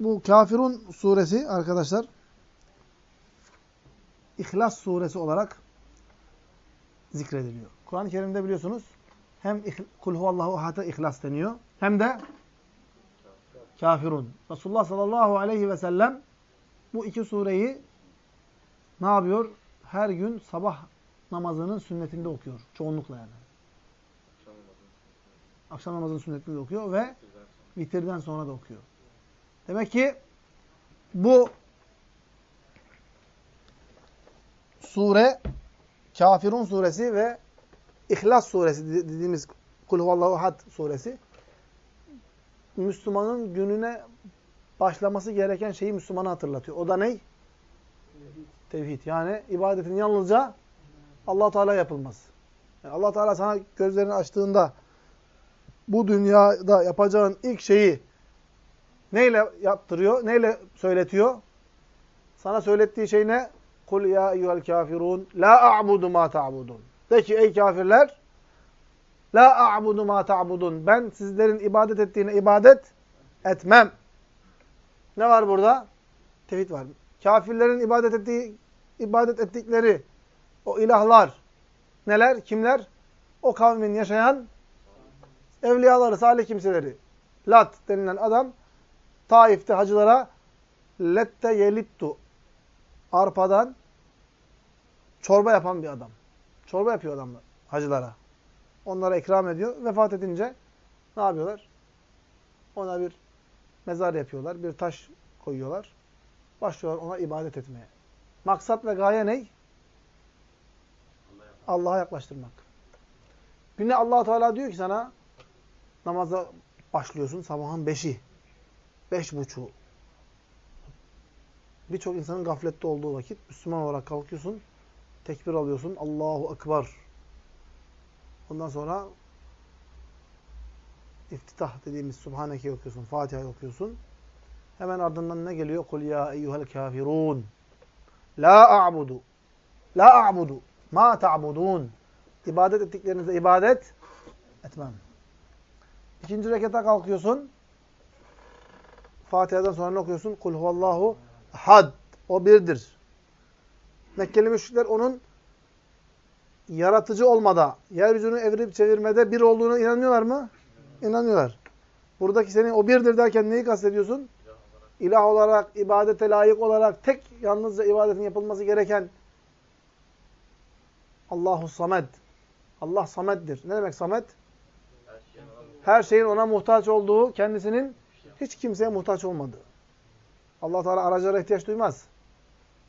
bu Kafirun suresi arkadaşlar İhlas suresi olarak zikrediliyor. Kur'an-ı Kerim'de biliyorsunuz hem Kul huvallahu ahad'a ihlas deniyor hem de Kafirun. Resulullah sallallahu aleyhi ve sellem bu iki sureyi ne yapıyor? Her gün sabah namazının sünnetinde okuyor. Çoğunlukla yani. Akşam namazının sünnetinde okuyor ve vitirden sonra da okuyor. Demek ki bu sure Kafirun suresi ve İhlas suresi dediğimiz Kul huvallahu ahad suresi Müslümanın gününe başlaması gereken şeyi Müslümana hatırlatıyor. O da ne? Tevhid. Yani ibadetin yalnızca allah Teala yapılmaz. Yani allah Teala sana gözlerini açtığında bu dünyada yapacağın ilk şeyi neyle yaptırıyor? Neyle söyletiyor? Sana söylettiği şey ne? Kul ya eyyuhel kafirun la a'budu ma ta'budun. De ki ey kafirler la a'budu ma ta'budun. Ben sizlerin ibadet ettiğine ibadet etmem. Ne var burada? Tevhid var. Kafirlerin ibadet ettiği ibadet ettikleri o ilahlar neler? Kimler? O kavmin yaşayan evliyaları, salih kimseleri. Lat denilen adam Taif'te hacılara lette yelittu arpadan çorba yapan bir adam. Çorba yapıyor adamlar hacılara. Onlara ikram ediyor. Vefat edince ne yapıyorlar? Ona bir mezar yapıyorlar. Bir taş koyuyorlar. Başlıyorlar ona ibadet etmeye. Maksat ve gaye ne? Allah'a yaklaştırmak. Günde allah Teala diyor ki sana namaza başlıyorsun sabahın beşi. Beş buçuğu. Birçok insanın gaflette olduğu vakit Müslüman olarak kalkıyorsun. Tekbir alıyorsun. Allahu Ekber. Ondan sonra iftitah dediğimiz Subhaneke'yi okuyorsun. Fatiha'yı okuyorsun. Hemen ardından ne geliyor? Kul ya eyyuhel kafirun. La a'budu. La a'budu. Ma ta'budun. İbadet ettiklerinizde ibadet etmem. İkinci rekata kalkıyorsun. Fatiha'dan sonra ne okuyorsun? Kul huvallahu had. O birdir. Mekkeli müşrikler onun yaratıcı olmada, yeryüzünü evirip çevirmede bir olduğunu inanıyorlar mı? İnanıyorlar. Buradaki senin o birdir derken neyi kastediyorsun? İlah olarak, ibadete layık olarak, tek yalnızca ibadetin yapılması gereken Allahu Samed. Allah Samed'dir. Ne demek Samed? Her şeyin ona muhtaç olduğu, kendisinin hiç kimseye muhtaç olmadığı. Allah Teala aracılara ihtiyaç duymaz.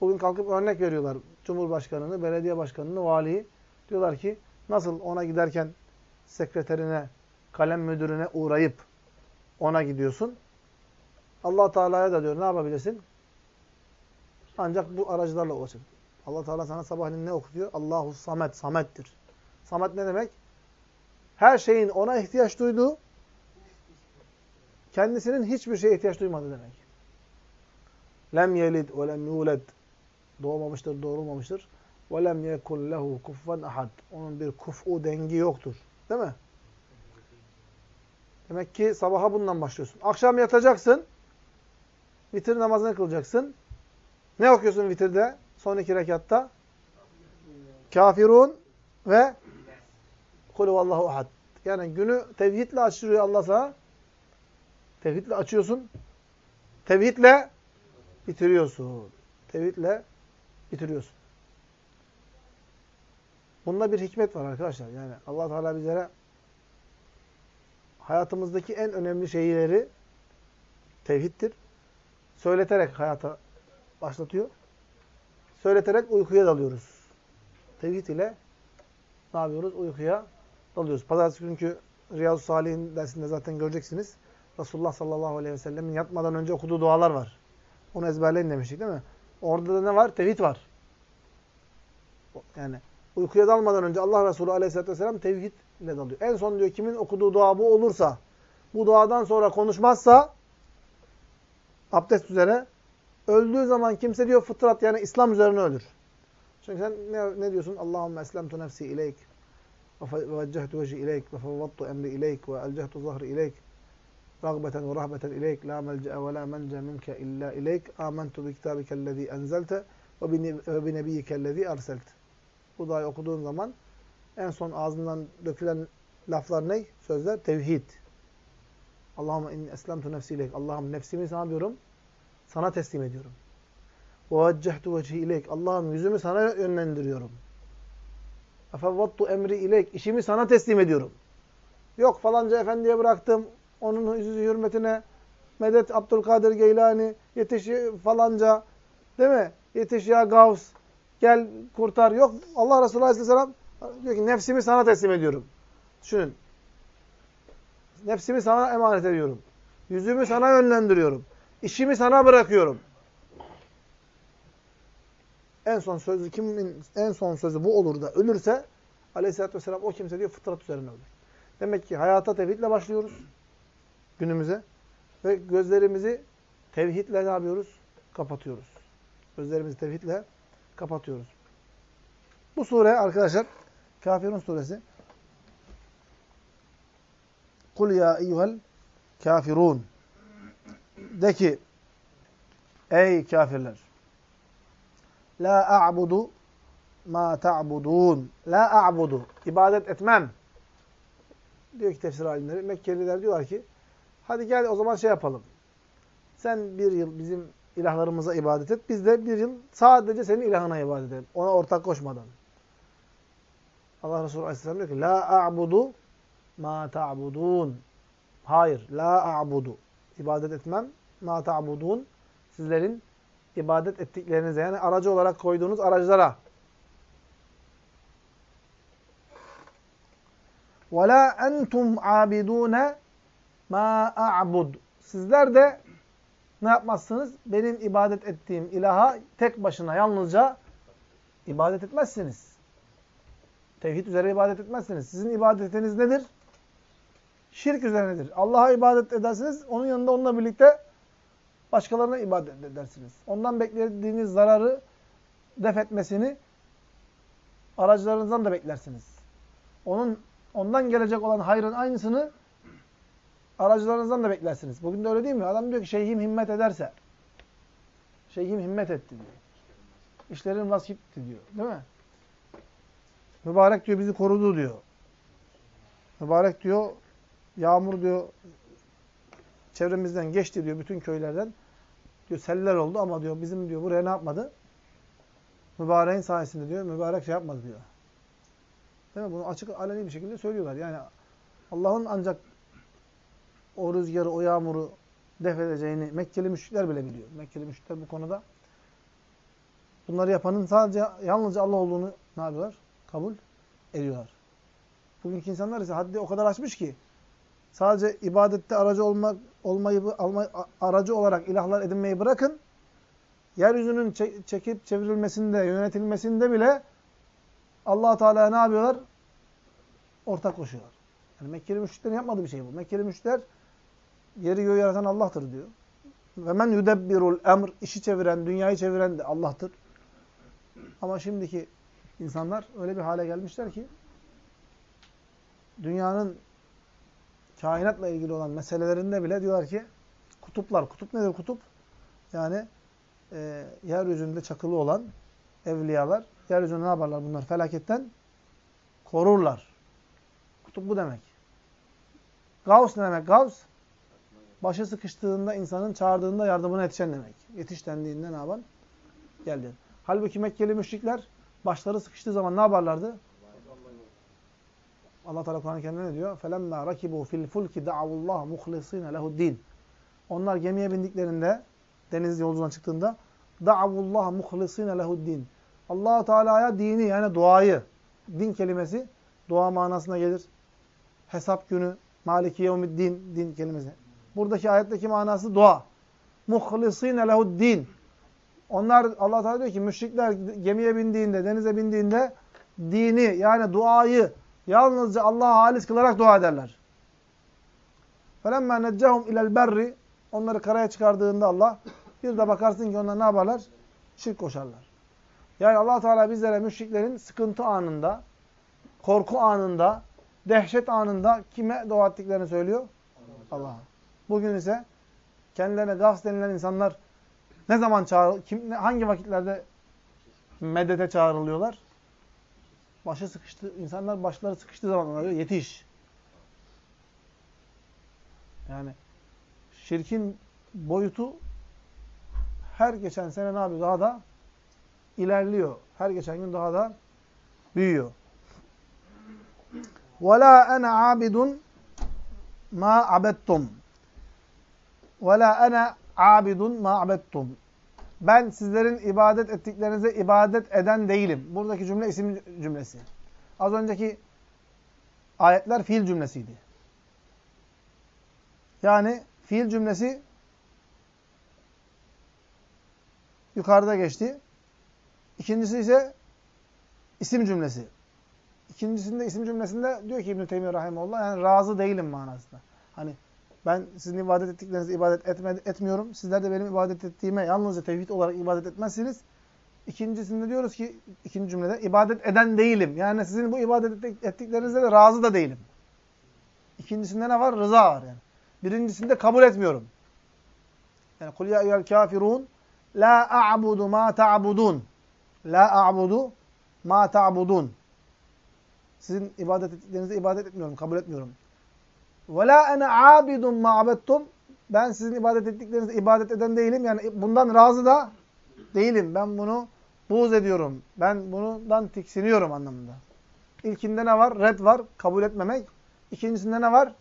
Bugün kalkıp örnek veriyorlar. Cumhurbaşkanını, belediye başkanını, valiyi. Diyorlar ki nasıl ona giderken sekreterine, kalem müdürüne uğrayıp ona gidiyorsun. Allah Teala'ya da diyor ne yapabilirsin? Ancak bu aracılarla ulaşın. Allah Teala sana sabahleyin ne okutuyor? Allahu Samet, Samet'tir. Samet ne demek? Her şeyin ona ihtiyaç duyduğu, kendisinin hiçbir şeye ihtiyaç duymadığı demek. Lem yelid ve lem yuled. Doğmamıştır, doğurulmamıştır. Ve lem yekun lehu kuffen ahad. Onun bir kufu dengi yoktur. Değil mi? Demek ki sabaha bundan başlıyorsun. Akşam yatacaksın. Vitir namazını kılacaksın. Ne okuyorsun vitirde? Son iki rekatta. Kafirun ve Kulu vallahu ahad. Yani günü tevhidle açıyor Allah sana. Tevhidle açıyorsun. Tevhidle bitiriyorsun. Tevhidle bitiriyorsun. Bunda bir hikmet var arkadaşlar. Yani Allah Teala bizlere hayatımızdaki en önemli şeyleri tevhiddir. Söyleterek hayata başlatıyor. Söyleterek uykuya dalıyoruz. Tevhid ile ne yapıyoruz? Uykuya dalıyoruz. Pazartesi günkü Riyazu Salih'in dersinde zaten göreceksiniz. Resulullah sallallahu aleyhi ve sellemin yatmadan önce okuduğu dualar var. Onu ezberleyin demiştik değil mi? Orada da ne var? Tevhid var. Yani uykuya dalmadan önce Allah Resulü aleyhisselatü vesselam tevhid ile dalıyor. En son diyor kimin okuduğu dua bu olursa, bu duadan sonra konuşmazsa abdest üzere öldüğü zaman kimse diyor fıtrat yani İslam üzerine ölür. Çünkü sen ne, ne diyorsun? Allahümme eslemtu nefsi ileyk ve veccehtu veci ileyk ve fevvattu emri ileyk ve elcehtu zahri ileyk ragbeten ve rahbeten ileyk la melce ve la mence minke illa ileyk amentu bi kitabikellezî enzelte ve bi nebiyyikellezî erselte. Bu dahi okuduğun zaman en son ağzından dökülen laflar ne? Sözler tevhid. Allahümme inni eslemtu nefsi ileyk. Allah'ım nefsimi sana diyorum, sana teslim ediyorum. Ve veccehtu vecihi ileyk. Allah'ım yüzümü sana yönlendiriyorum. Efevvattu emri ileyk. İşimi sana teslim ediyorum. Yok falanca efendiye bıraktım, onun hürmetine medet Abdülkadir Geylani, yetiş falanca değil mi? Yetiş ya Gavs, gel kurtar. Yok Allah Resulü Aleyhisselam diyor ki nefsimi sana teslim ediyorum. Düşünün. Nefsimi sana emanet ediyorum. Yüzümü sana yönlendiriyorum. İşimi sana bırakıyorum. En son sözü kimin en son sözü bu olur da ölürse Aleyhisselatü Vesselam o kimse diyor fıtrat üzerine ölür. Demek ki hayata tevhidle başlıyoruz günümüze ve gözlerimizi tevhidle ne yapıyoruz? Kapatıyoruz. Gözlerimizi tevhidle kapatıyoruz. Bu sure arkadaşlar Kafirun suresi. Kul ya eyyuhel kafirun. De ki ey kafirler La a'budu ma ta'budun. La a'budu. İbadet etmem. Diyor ki tefsir alimleri. Mekkeliler diyorlar ki Hadi gel o zaman şey yapalım. Sen bir yıl bizim ilahlarımıza ibadet et. Biz de bir yıl sadece senin ilahına ibadet edelim. Ona ortak koşmadan. Allah Resulü Aleyhisselam diyor ki La a'budu ma ta'budun. Hayır. La a'budu. İbadet etmem. Ma ta'budun. Sizlerin ibadet ettiklerinize yani aracı olarak koyduğunuz araçlara. Ve la entum abidune ma a'bud. Sizler de ne yapmazsınız? Benim ibadet ettiğim ilaha tek başına yalnızca ibadet etmezsiniz. Tevhid üzere ibadet etmezsiniz. Sizin ibadetiniz nedir? Şirk üzerinedir. Allah'a ibadet edersiniz, onun yanında onunla birlikte başkalarına ibadet edersiniz. Ondan beklediğiniz zararı def etmesini aracılarınızdan da beklersiniz. Onun ondan gelecek olan hayrın aynısını aracılarınızdan da beklersiniz. Bugün de öyle değil mi? Adam diyor ki şeyhim himmet ederse. Şeyhim himmet etti diyor. İşlerin rast gitti diyor. Değil mi? Mübarek diyor bizi korudu diyor. Mübarek diyor yağmur diyor çevremizden geçti diyor bütün köylerden. Diyor seller oldu ama diyor bizim diyor buraya ne yapmadı? Mübareğin sayesinde diyor mübarek şey yapmadı diyor. Değil mi? Bunu açık aleni bir şekilde söylüyorlar. Yani Allah'ın ancak o rüzgarı, o yağmuru def edeceğini Mekkeli müşrikler bile biliyor. Mekkeli müşrikler bu konuda bunları yapanın sadece yalnızca Allah olduğunu ne yapıyorlar? Kabul ediyorlar. Bugünkü insanlar ise haddi o kadar açmış ki sadece ibadette aracı olmak olmayı alma, aracı olarak ilahlar edinmeyi bırakın. Yeryüzünün çekip çevrilmesinde, yönetilmesinde bile allah Teala ne yapıyorlar? Ortak koşuyorlar. Yani Mekkeli müşriklerin yapmadığı bir şey bu. Mekkeli müşrikler yeri göğü yaratan Allah'tır diyor. Ve men yudebbirul emr işi çeviren, dünyayı çeviren de Allah'tır. Ama şimdiki insanlar öyle bir hale gelmişler ki dünyanın kainatla ilgili olan meselelerinde bile diyorlar ki kutuplar. Kutup nedir kutup? Yani e, yeryüzünde çakılı olan evliyalar yeryüzünde ne yaparlar bunlar? Felaketten korurlar. Kutup bu demek. Gavs ne demek? Gavs başı sıkıştığında insanın çağırdığında yardımına yetişen demek. Yetiş dendiğinde ne yapan? Geldi. Halbuki Mekkeli müşrikler başları sıkıştığı zaman ne yaparlardı? Allah Teala Kur'an-ı Kerim'de ne diyor? فَلَمَّا رَكِبُوا فِي الْفُلْكِ دَعَوُ اللّٰهِ مُخْلِصِينَ لَهُ الدِّينَ Onlar gemiye bindiklerinde, deniz yolculuğuna çıktığında دَعَوُ اللّٰهِ مُخْلِصِينَ لَهُ الدِّينَ allah Teala'ya dini yani duayı, din kelimesi dua manasına gelir. Hesap günü, maliki yevmiddin, din kelimesi. Buradaki ayetteki manası dua. مُخْلِصِينَ لَهُ الدِّينَ Onlar, Allah Teala diyor ki müşrikler gemiye bindiğinde, denize bindiğinde dini yani duayı Yalnızca Allah'a halis kılarak dua ederler. فَلَمَّا نَجَّهُمْ اِلَى الْبَرِّ Onları karaya çıkardığında Allah, bir de bakarsın ki onlar ne yaparlar? Şirk koşarlar. Yani allah Teala bizlere müşriklerin sıkıntı anında, korku anında, dehşet anında kime dua ettiklerini söylüyor? Allah'a. Bugün ise kendilerine gafs denilen insanlar ne zaman çağır, kim, hangi vakitlerde medete çağrılıyorlar? Başı sıkıştı, insanlar başları sıkıştığı zaman ona diyor, yetiş. Yani şirkin boyutu her geçen sene ne yapıyor? Daha da ilerliyor. Her geçen gün daha da büyüyor. وَلَا أَنَا عَابِدٌ مَا عَبَدْتُمْ ve la ana abidun ma abettum. Ben sizlerin ibadet ettiklerinize ibadet eden değilim. Buradaki cümle isim cümlesi. Az önceki ayetler fiil cümlesiydi. Yani fiil cümlesi yukarıda geçti. İkincisi ise isim cümlesi. İkincisinde isim cümlesinde diyor ki İbn-i Teymiye Rahimullah yani razı değilim manasında. Hani ben sizin ibadet ettiklerinize ibadet etme, etmiyorum. Sizler de benim ibadet ettiğime yalnızca tevhid olarak ibadet etmezsiniz. İkincisinde diyoruz ki ikinci cümlede ibadet eden değilim. Yani sizin bu ibadet ettiklerinizde de razı da değilim. İkincisinde ne var? Rıza var yani. Birincisinde kabul etmiyorum. Yani kul ya eyyuhel kafirun la a'budu ma ta'budun. La a'budu ma ta'budun. Sizin ibadet ettiklerinize ibadet etmiyorum, kabul etmiyorum. Ve la ene abidun ma abettum. Ben sizin ibadet ettiklerinize ibadet eden değilim. Yani bundan razı da değilim. Ben bunu buğz ediyorum. Ben bundan tiksiniyorum anlamında. İlkinde ne var? Red var, kabul etmemek. İkincisinde ne var?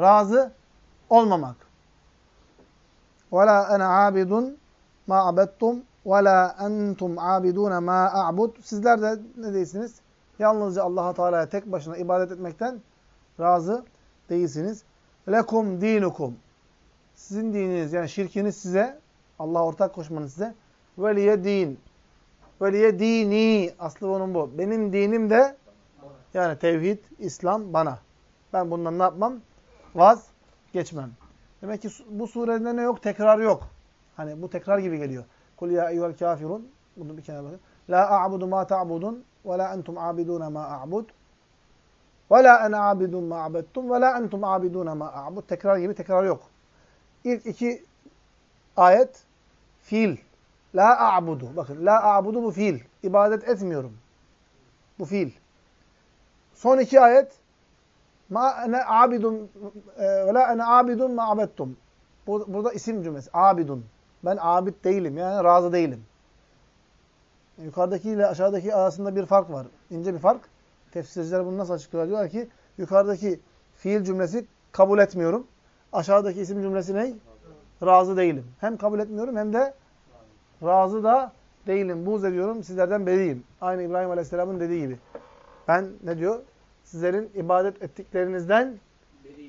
Razı olmamak. Ene abidun ma abettum ve la entum abidun ma a'bud. Sizler de ne değilsiniz? Yalnızca Allah'a Teala'ya tek başına ibadet etmekten razı değilsiniz. Lekum dinukum. Sizin dininiz yani şirkiniz size, Allah'a ortak koşmanız size. Veliye din. Veliye dini. Aslı onun bu. Benim dinim de yani tevhid, İslam bana. Ben bundan ne yapmam? Vaz geçmem. Demek ki bu surede ne yok? Tekrar yok. Hani bu tekrar gibi geliyor. Kul ya eyyuhel kafirun. Bunu bir kenara bakın. La a'budu ma ta'budun ve la entum abidun ma a'bud. Ve la ene abidun ma abettum ve la entum abidun ma a'bud. Tekrar gibi tekrar yok. İlk iki ayet fiil. La a'budu. Bakın la a'budu bu fiil. İbadet etmiyorum. Bu fiil. Son iki ayet ma ene abidun ve la ene abidun ma abettum. Burada isim cümlesi. Abidun. Ben abid değilim. Yani razı değilim. Yukarıdaki ile aşağıdaki arasında bir fark var. İnce bir fark. Tefsirciler bunu nasıl açıklıyorlar? Diyorlar ki yukarıdaki fiil cümlesi kabul etmiyorum. Aşağıdaki isim cümlesi ne? Razı değilim. Hem kabul etmiyorum hem de razı da değilim. Buz ediyorum. Sizlerden beriyim. Aynı İbrahim Aleyhisselam'ın dediği gibi. Ben ne diyor? Sizlerin ibadet ettiklerinizden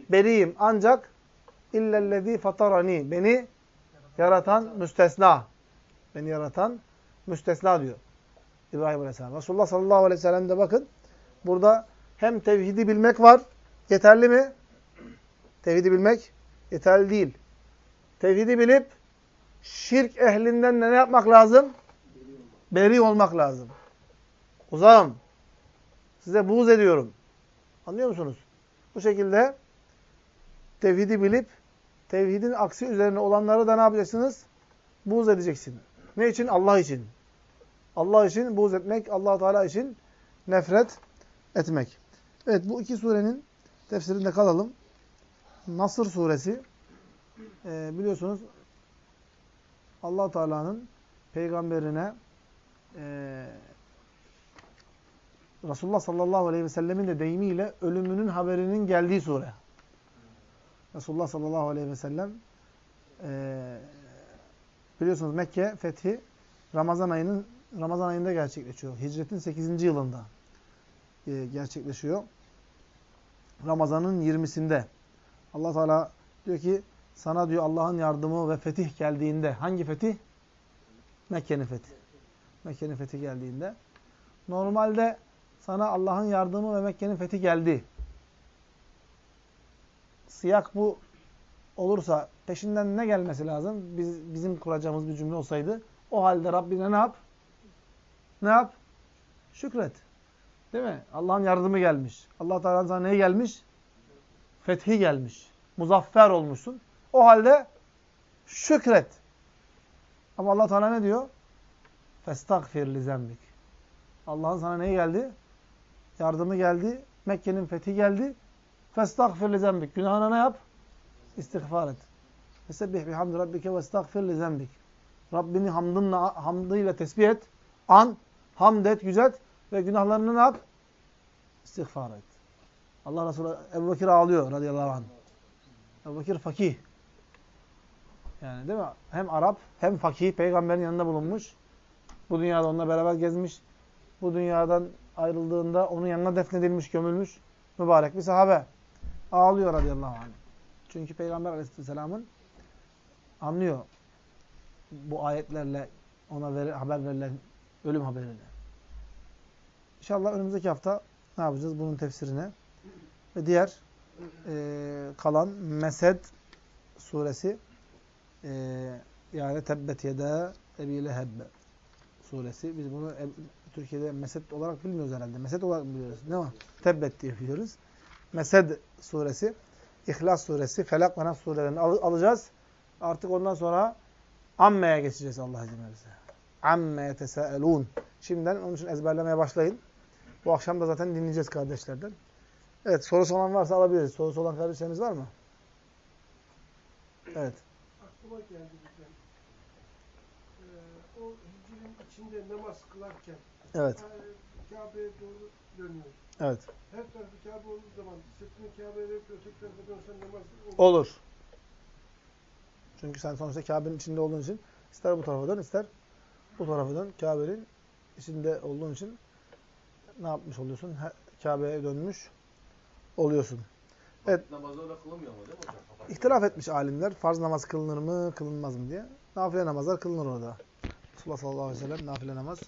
beriyim. Ancak illellezî fatarani. Beni yaratan müstesna. Beni yaratan müstesna diyor. İbrahim Aleyhisselam. Resulullah sallallahu aleyhi ve sellem de bakın. Burada hem tevhidi bilmek var. Yeterli mi? Tevhidi bilmek yeterli değil. Tevhidi bilip şirk ehlinden ne yapmak lazım? Beri olmak lazım. Uzağım. Size buğz ediyorum. Anlıyor musunuz? Bu şekilde tevhidi bilip tevhidin aksi üzerine olanları da ne yapacaksınız? Buğz edeceksin. Ne için? Allah için. Allah için buğz etmek, allah Teala için nefret etmek. Evet bu iki surenin tefsirinde kalalım. Nasır suresi e, biliyorsunuz allah Teala'nın peygamberine e, Resulullah sallallahu aleyhi ve sellemin de deyimiyle ölümünün haberinin geldiği sure. Resulullah sallallahu aleyhi ve sellem e, biliyorsunuz Mekke fethi Ramazan ayının Ramazan ayında gerçekleşiyor. Hicretin 8. yılında e, gerçekleşiyor. Ramazan'ın 20'sinde. Allah Teala diyor ki sana diyor Allah'ın yardımı ve fetih geldiğinde hangi fetih? Mekke'nin fethi. Mekke'nin fethi geldiğinde. Normalde sana Allah'ın yardımı ve Mekke'nin fethi geldi. Siyak bu olursa peşinden ne gelmesi lazım? Biz, bizim kuracağımız bir cümle olsaydı. O halde Rabbine ne yap? Ne yap? Şükret. Değil mi? Allah'ın yardımı gelmiş. Allah Teala sana neye gelmiş? Fethi gelmiş. Muzaffer olmuşsun. O halde şükret. Ama Allah Teala ne diyor? Festagfir li zembik. Allah'ın sana neyi geldi? Yardımı geldi. Mekke'nin fethi geldi. Festagfir li zembik. Günahına ne yap? İstiğfar et. Fesebbih bihamdi rabbike ve estağfir li zembik. Rabbini hamdınla, hamdıyla tesbih et. An, hamd et, yüzelt ve günahlarını ne yap? İstiğfar et. Allah Resulü Ebu Bekir ağlıyor radıyallahu anh. Ebu Bekir fakih. Yani değil mi? Hem Arap hem fakih. Peygamberin yanında bulunmuş. Bu dünyada onunla beraber gezmiş. Bu dünyadan ayrıldığında onun yanına defnedilmiş, gömülmüş. Mübarek bir sahabe. Ağlıyor radıyallahu anh. Çünkü Peygamber aleyhisselamın anlıyor bu ayetlerle ona veri, haber verilen ölüm haberini. İnşallah önümüzdeki hafta ne yapacağız? Bunun tefsirine ve diğer e, kalan Mesed suresi e, yani Tebbet Yeda Ebi Leheb suresi. Biz bunu e, Türkiye'de Mesed olarak bilmiyoruz herhalde. Mesed olarak biliyoruz. Ne var? Tebbet diye biliyoruz. Mesed suresi, İhlas suresi, Felak ve Nas surelerini al alacağız. Artık ondan sonra Amme'ye geçeceğiz Allah izin verirse. Amme yetesaelun. Şimdiden onun için ezberlemeye başlayın. Bu akşam da zaten dinleyeceğiz kardeşlerden. Evet, sorusu olan varsa alabiliriz. Sorusu olan kardeşlerimiz var mı? Evet. Aklıma geldi bir. Ee, o hicrin içinde namaz kılarken Evet. e, Kabe'ye doğru dönüyoruz. Evet. Her tarafı Kabe olduğu zaman sırtını Kabe'ye verip öteki tarafa dönsen namaz olur. Olur. Çünkü sen sonuçta Kabe'nin içinde olduğun için ister bu tarafa dön, ister bu tarafa dön. Kabe'nin içinde olduğun için ne yapmış oluyorsun? Kabe'ye dönmüş oluyorsun. Evet. Namazı öyle kılınmıyor mu değil mi hocam? İhtilaf etmiş alimler. Farz namaz kılınır mı, kılınmaz mı diye. Nafile namazlar kılınır orada. Resulullah sallallahu aleyhi ve sellem nafile namaz